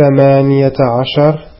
ثمانية عشر